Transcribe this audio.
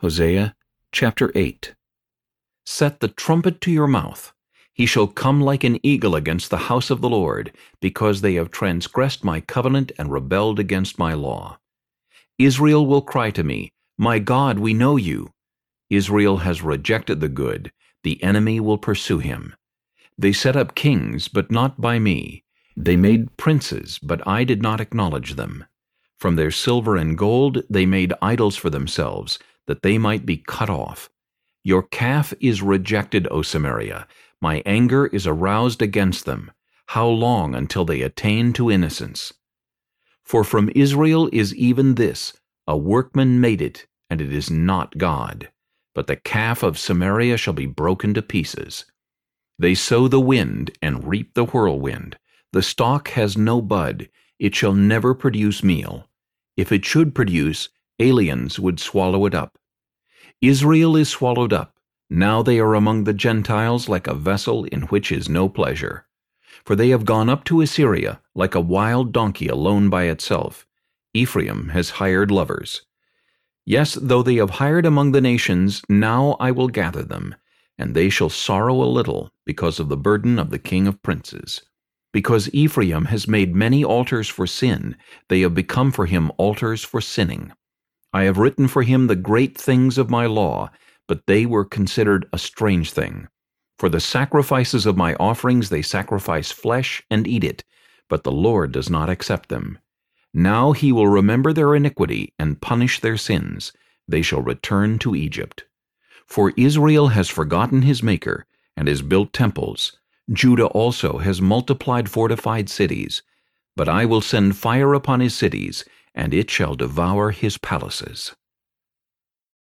Hosea chapter 8 Set the trumpet to your mouth. He shall come like an eagle against the house of the Lord, because they have transgressed my covenant and rebelled against my law. Israel will cry to me, My God, we know you. Israel has rejected the good. The enemy will pursue him. They set up kings, but not by me. They made princes, but I did not acknowledge them. From their silver and gold they made idols for themselves, that they might be cut off. Your calf is rejected, O Samaria. My anger is aroused against them. How long until they attain to innocence? For from Israel is even this, a workman made it, and it is not God. But the calf of Samaria shall be broken to pieces. They sow the wind and reap the whirlwind. The stalk has no bud, it shall never produce meal. If it should produce, aliens would swallow it up. Israel is swallowed up. Now they are among the Gentiles like a vessel in which is no pleasure. For they have gone up to Assyria like a wild donkey alone by itself. Ephraim has hired lovers. Yes, though they have hired among the nations, now I will gather them, and they shall sorrow a little because of the burden of the king of princes. Because Ephraim has made many altars for sin, they have become for him altars for sinning. I have written for him the great things of my law, but they were considered a strange thing. For the sacrifices of my offerings they sacrifice flesh and eat it, but the Lord does not accept them. Now he will remember their iniquity and punish their sins. They shall return to Egypt. For Israel has forgotten his Maker, and has built temples. Judah also has multiplied fortified cities. But I will send fire upon his cities, and it shall devour his palaces.